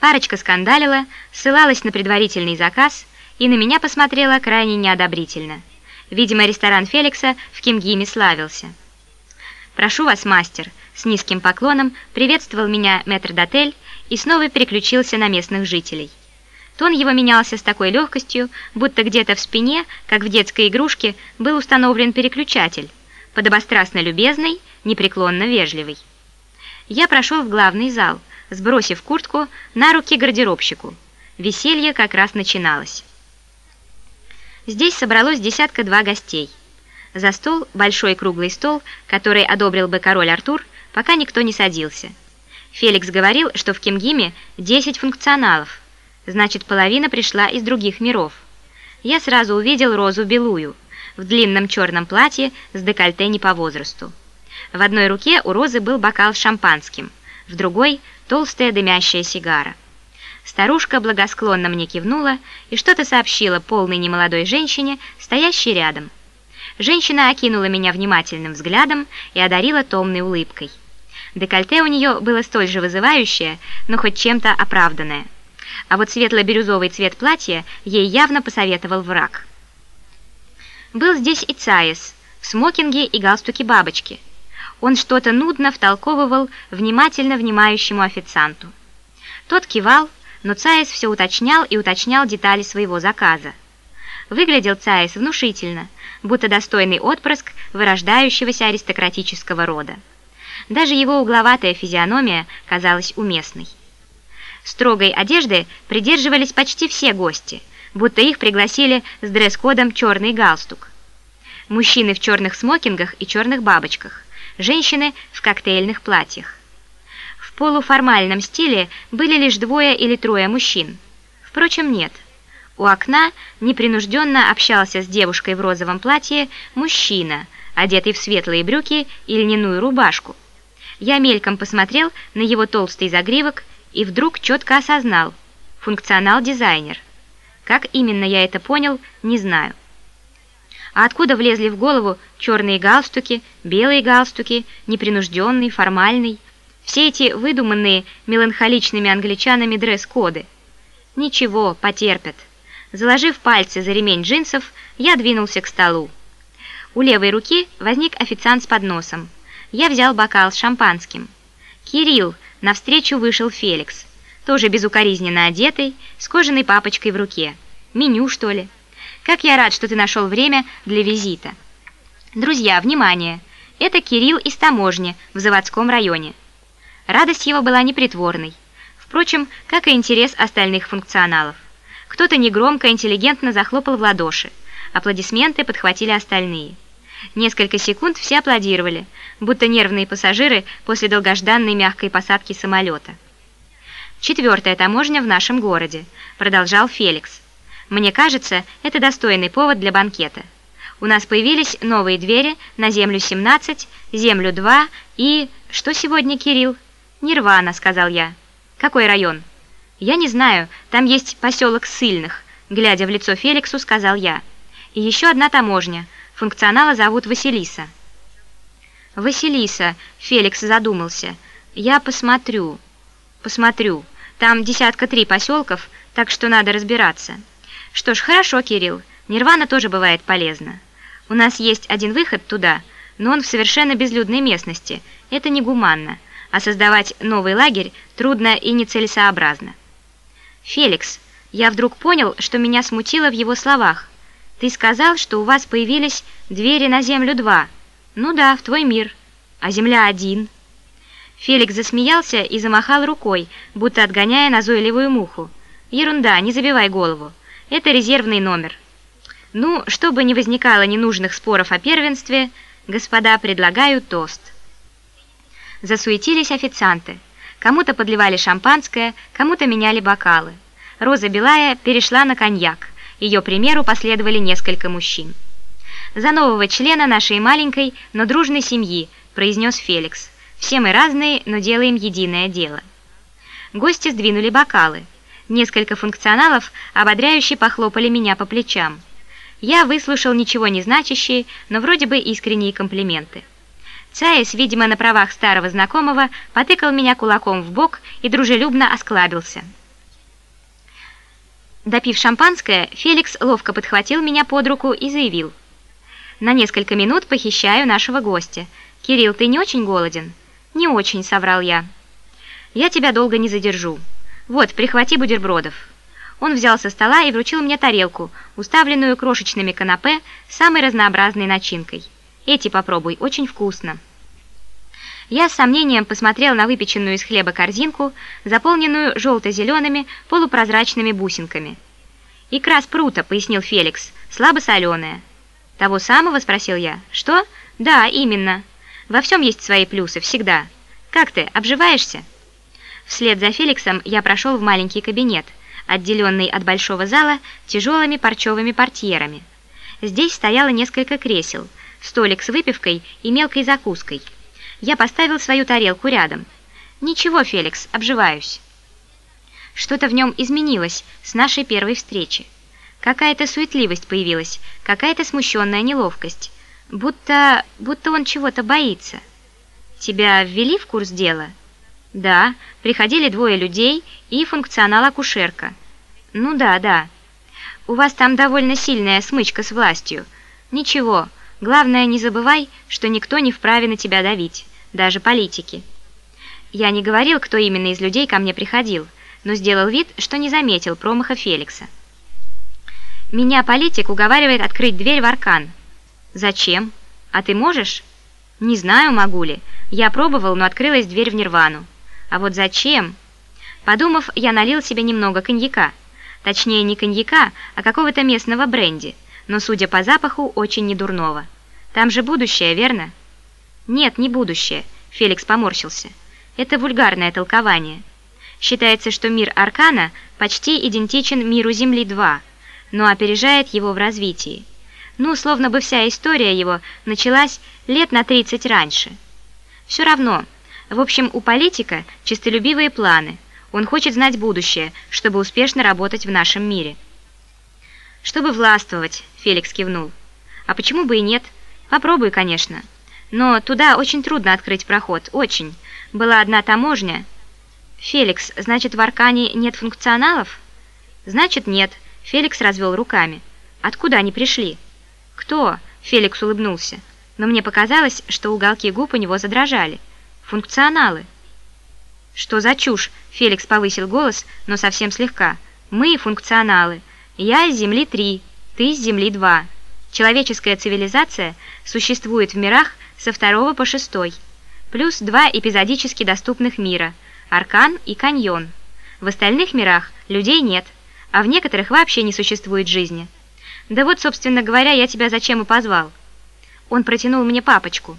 Парочка скандалила, ссылалась на предварительный заказ и на меня посмотрела крайне неодобрительно. Видимо, ресторан Феликса в Кимгиме славился. «Прошу вас, мастер», — с низким поклоном приветствовал меня метрдотель и снова переключился на местных жителей. Тон его менялся с такой легкостью, будто где-то в спине, как в детской игрушке, был установлен переключатель, подобострастно любезный, непреклонно вежливый. Я прошел в главный зал, сбросив куртку на руки гардеробщику. Веселье как раз начиналось. Здесь собралось десятка-два гостей. За стол, большой круглый стол, который одобрил бы король Артур, пока никто не садился. Феликс говорил, что в Кимгиме 10 функционалов, значит, половина пришла из других миров. Я сразу увидел Розу Белую в длинном черном платье с декольте не по возрасту. В одной руке у Розы был бокал с шампанским, в другой – толстая дымящая сигара. Старушка благосклонно мне кивнула и что-то сообщила полной немолодой женщине, стоящей рядом. Женщина окинула меня внимательным взглядом и одарила томной улыбкой. Декольте у нее было столь же вызывающее, но хоть чем-то оправданное. А вот светло-бирюзовый цвет платья ей явно посоветовал враг. Был здесь и Цаис, в смокинге и галстуке бабочки. Он что-то нудно втолковывал внимательно внимающему официанту. Тот кивал, но Цаис все уточнял и уточнял детали своего заказа. Выглядел Цаис внушительно, будто достойный отпрыск вырождающегося аристократического рода. Даже его угловатая физиономия казалась уместной. Строгой одежды придерживались почти все гости, будто их пригласили с дресс-кодом «черный галстук». Мужчины в черных смокингах и черных бабочках, женщины в коктейльных платьях. В полуформальном стиле были лишь двое или трое мужчин. Впрочем, нет. У окна непринужденно общался с девушкой в розовом платье мужчина, одетый в светлые брюки и льняную рубашку. Я мельком посмотрел на его толстый загривок и вдруг четко осознал – функционал-дизайнер. Как именно я это понял, не знаю. А откуда влезли в голову черные галстуки, белые галстуки, непринужденный, формальный? Все эти выдуманные меланхоличными англичанами дресс-коды. Ничего, потерпят. Заложив пальцы за ремень джинсов, я двинулся к столу. У левой руки возник официант с подносом. Я взял бокал с шампанским. «Кирилл!» Навстречу вышел Феликс, тоже безукоризненно одетый, с кожаной папочкой в руке. «Меню, что ли?» «Как я рад, что ты нашел время для визита!» «Друзья, внимание! Это Кирилл из таможни в заводском районе». Радость его была непритворной. Впрочем, как и интерес остальных функционалов. Кто-то негромко, интеллигентно захлопал в ладоши. Аплодисменты подхватили остальные. Несколько секунд все аплодировали, будто нервные пассажиры после долгожданной мягкой посадки самолета. «Четвертая таможня в нашем городе», — продолжал Феликс. «Мне кажется, это достойный повод для банкета. У нас появились новые двери на Землю-17, Землю-2 и... Что сегодня, Кирилл?» «Нирвана», — сказал я. «Какой район?» «Я не знаю, там есть поселок Сыльных», — глядя в лицо Феликсу, сказал я. «И еще одна таможня — Функционала зовут Василиса». «Василиса», — Феликс задумался. «Я посмотрю, посмотрю. Там десятка три поселков, так что надо разбираться». «Что ж, хорошо, Кирилл. Нирвана тоже бывает полезно. У нас есть один выход туда, но он в совершенно безлюдной местности. Это негуманно, а создавать новый лагерь трудно и нецелесообразно». «Феликс, я вдруг понял, что меня смутило в его словах. Ты сказал, что у вас появились двери на Землю-2. Ну да, в твой мир. А Земля-1. Феликс засмеялся и замахал рукой, будто отгоняя назойливую муху. Ерунда, не забивай голову. Это резервный номер. Ну, чтобы не возникало ненужных споров о первенстве, господа, предлагаю тост. Засуетились официанты. Кому-то подливали шампанское, кому-то меняли бокалы. Роза Белая перешла на коньяк. Ее примеру последовали несколько мужчин. «За нового члена нашей маленькой, но дружной семьи», – произнес Феликс. «Все мы разные, но делаем единое дело». Гости сдвинули бокалы. Несколько функционалов ободряюще похлопали меня по плечам. Я выслушал ничего не значащие, но вроде бы искренние комплименты. Цаис, видимо, на правах старого знакомого, потыкал меня кулаком в бок и дружелюбно осклабился. Допив шампанское, Феликс ловко подхватил меня под руку и заявил. «На несколько минут похищаю нашего гостя. Кирилл, ты не очень голоден?» «Не очень», — соврал я. «Я тебя долго не задержу. Вот, прихвати бутербродов». Он взял со стола и вручил мне тарелку, уставленную крошечными канапе с самой разнообразной начинкой. «Эти попробуй, очень вкусно». Я с сомнением посмотрел на выпеченную из хлеба корзинку, заполненную желто-зелеными полупрозрачными бусинками. «Икра спрута», — пояснил Феликс, — «слабо-соленая». «Того самого?» — спросил я. «Что?» «Да, именно. Во всем есть свои плюсы, всегда. Как ты, обживаешься?» Вслед за Феликсом я прошел в маленький кабинет, отделенный от большого зала тяжелыми парчевыми портьерами. Здесь стояло несколько кресел, столик с выпивкой и мелкой закуской — я поставил свою тарелку рядом. «Ничего, Феликс, обживаюсь». Что-то в нем изменилось с нашей первой встречи. Какая-то суетливость появилась, какая-то смущенная неловкость. Будто... будто он чего-то боится. Тебя ввели в курс дела? Да, приходили двое людей и функционал-акушерка. Ну да, да. У вас там довольно сильная смычка с властью. Ничего, главное не забывай, что никто не вправе на тебя давить даже политики. Я не говорил, кто именно из людей ко мне приходил, но сделал вид, что не заметил промаха Феликса. Меня политик уговаривает открыть дверь в Аркан. Зачем? А ты можешь? Не знаю, могу ли. Я пробовал, но открылась дверь в Нирвану. А вот зачем? Подумав, я налил себе немного коньяка. Точнее, не коньяка, а какого-то местного бренди, но, судя по запаху, очень недурного. Там же будущее, верно? «Нет, не будущее», — Феликс поморщился. «Это вульгарное толкование. Считается, что мир Аркана почти идентичен миру Земли-2, но опережает его в развитии. Ну, словно бы вся история его началась лет на 30 раньше. Все равно. В общем, у политика честолюбивые планы. Он хочет знать будущее, чтобы успешно работать в нашем мире». «Чтобы властвовать», — Феликс кивнул. «А почему бы и нет? Попробуй, конечно». Но туда очень трудно открыть проход, очень. Была одна таможня. Феликс, значит, в Аркане нет функционалов? Значит, нет. Феликс развел руками. Откуда они пришли? Кто? Феликс улыбнулся. Но мне показалось, что уголки губ у него задрожали. Функционалы. Что за чушь? Феликс повысил голос, но совсем слегка. Мы функционалы. Я из Земли 3, ты из Земли 2. Человеческая цивилизация существует в мирах, со второго по шестой, плюс два эпизодически доступных мира – Аркан и Каньон. В остальных мирах людей нет, а в некоторых вообще не существует жизни. Да вот, собственно говоря, я тебя зачем и позвал. Он протянул мне папочку.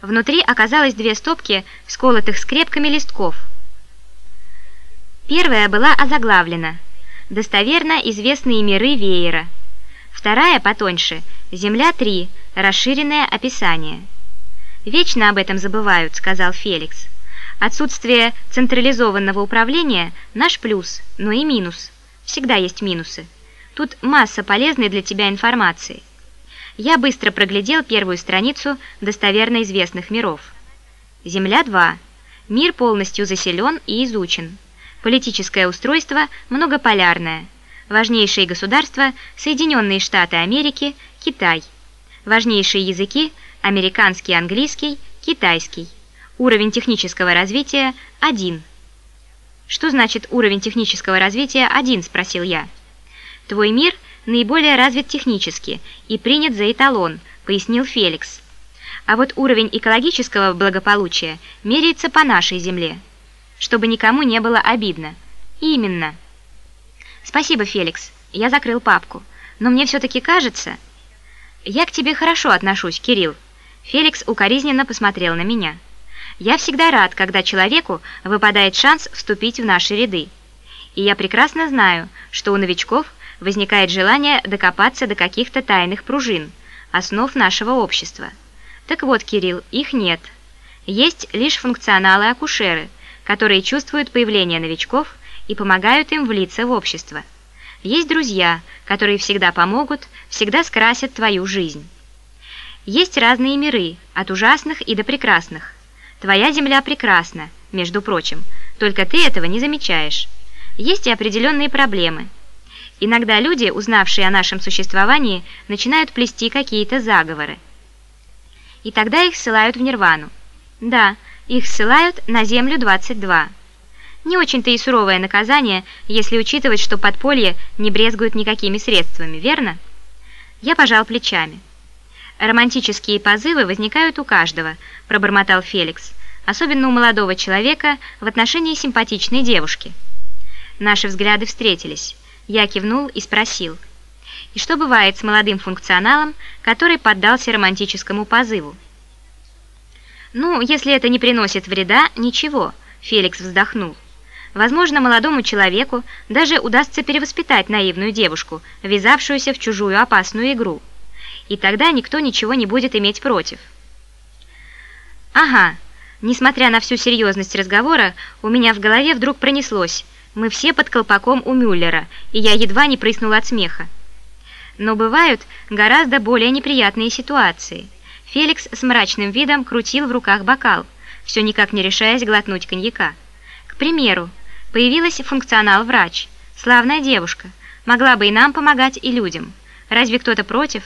Внутри оказалось две стопки сколотых скрепками листков. Первая была озаглавлена «Достоверно известные миры веера». Вторая, потоньше, «Земля-3. Расширенное описание». «Вечно об этом забывают», — сказал Феликс. «Отсутствие централизованного управления — наш плюс, но и минус. Всегда есть минусы. Тут масса полезной для тебя информации». Я быстро проглядел первую страницу достоверно известных миров. Земля-2. Мир полностью заселен и изучен. Политическое устройство многополярное. Важнейшие государства – Соединенные Штаты Америки, Китай. Важнейшие языки – американский, английский, китайский. Уровень технического развития – 1. «Что значит уровень технического развития 1?» – спросил я. «Твой мир наиболее развит технически и принят за эталон», – пояснил Феликс. «А вот уровень экологического благополучия меряется по нашей Земле, чтобы никому не было обидно». «Именно». «Спасибо, Феликс. Я закрыл папку. Но мне все-таки кажется...» «Я к тебе хорошо отношусь, Кирилл». Феликс укоризненно посмотрел на меня. «Я всегда рад, когда человеку выпадает шанс вступить в наши ряды. И я прекрасно знаю, что у новичков возникает желание докопаться до каких-то тайных пружин, основ нашего общества. Так вот, Кирилл, их нет. Есть лишь функционалы-акушеры, которые чувствуют появление новичков и помогают им влиться в общество. Есть друзья, которые всегда помогут, всегда скрасят твою жизнь. Есть разные миры, от ужасных и до прекрасных. Твоя земля прекрасна, между прочим, только ты этого не замечаешь. есть и определенные проблемы. Иногда люди, узнавшие о нашем существовании, начинают плести какие-то заговоры. И тогда их ссылают в Нирвану. Да, их ссылают на Землю 22. Не очень-то и суровое наказание, если учитывать, что подполье не брезгует никакими средствами, верно? Я пожал плечами. «Романтические позывы возникают у каждого», – пробормотал Феликс, особенно у молодого человека в отношении симпатичной девушки. Наши взгляды встретились. Я кивнул и спросил. «И что бывает с молодым функционалом, который поддался романтическому позыву?» «Ну, если это не приносит вреда, ничего», – Феликс вздохнул. Возможно, молодому человеку даже удастся перевоспитать наивную девушку, ввязавшуюся в чужую опасную игру. И тогда никто ничего не будет иметь против. Ага, несмотря на всю серьезность разговора, у меня в голове вдруг пронеслось. Мы все под колпаком у Мюллера, и я едва не прыснула от смеха. Но бывают гораздо более неприятные ситуации. Феликс с мрачным видом крутил в руках бокал, все никак не решаясь глотнуть коньяка. К примеру, Появилась функционал-врач. Славная девушка. Могла бы и нам помогать, и людям. Разве кто-то против?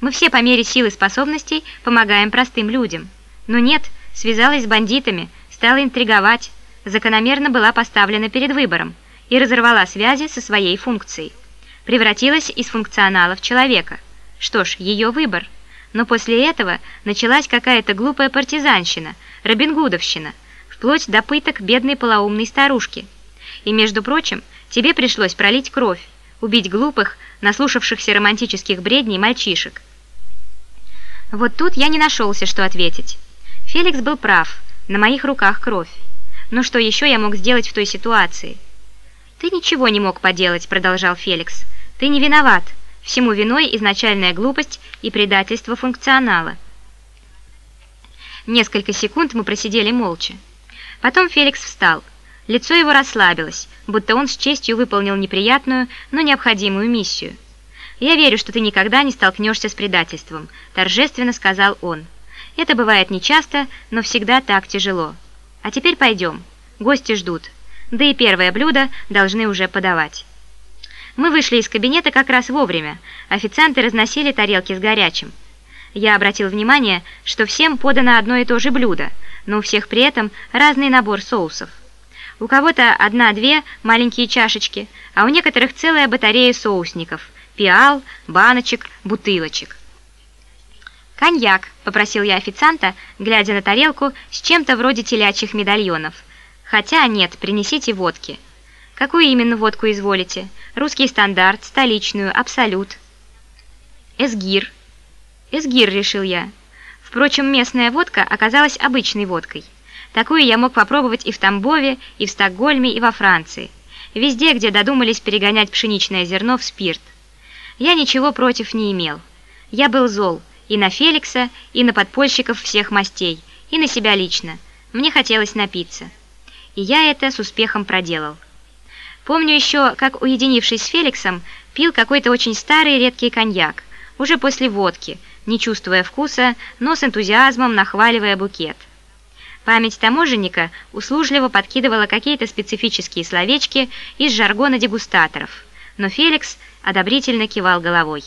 Мы все по мере сил и способностей помогаем простым людям. Но нет, связалась с бандитами, стала интриговать, закономерно была поставлена перед выбором и разорвала связи со своей функцией. Превратилась из функционала в человека. Что ж, ее выбор. Но после этого началась какая-то глупая партизанщина, робингудовщина, вплоть до пыток бедной полоумной старушки – и, между прочим, тебе пришлось пролить кровь, убить глупых, наслушавшихся романтических бредней мальчишек. Вот тут я не нашелся, что ответить. Феликс был прав, на моих руках кровь. Но что еще я мог сделать в той ситуации? «Ты ничего не мог поделать», — продолжал Феликс. «Ты не виноват. Всему виной изначальная глупость и предательство функционала». Несколько секунд мы просидели молча. Потом Феликс встал. Лицо его расслабилось, будто он с честью выполнил неприятную, но необходимую миссию. «Я верю, что ты никогда не столкнешься с предательством», – торжественно сказал он. «Это бывает нечасто, но всегда так тяжело. А теперь пойдем. Гости ждут. Да и первое блюдо должны уже подавать». Мы вышли из кабинета как раз вовремя. Официанты разносили тарелки с горячим. Я обратил внимание, что всем подано одно и то же блюдо, но у всех при этом разный набор соусов. У кого-то одна-две маленькие чашечки, а у некоторых целая батарея соусников, пиал, баночек, бутылочек. «Коньяк», — попросил я официанта, глядя на тарелку с чем-то вроде телячьих медальонов. «Хотя нет, принесите водки». «Какую именно водку изволите? Русский стандарт, столичную, абсолют?» «Эсгир». «Эсгир», — решил я. Впрочем, местная водка оказалась обычной водкой. Такую я мог попробовать и в Тамбове, и в Стокгольме, и во Франции. Везде, где додумались перегонять пшеничное зерно в спирт. Я ничего против не имел. Я был зол и на Феликса, и на подпольщиков всех мастей, и на себя лично. Мне хотелось напиться. И я это с успехом проделал. Помню еще, как, уединившись с Феликсом, пил какой-то очень старый редкий коньяк, уже после водки, не чувствуя вкуса, но с энтузиазмом нахваливая букет. Память таможенника услужливо подкидывала какие-то специфические словечки из жаргона дегустаторов, но Феликс одобрительно кивал головой.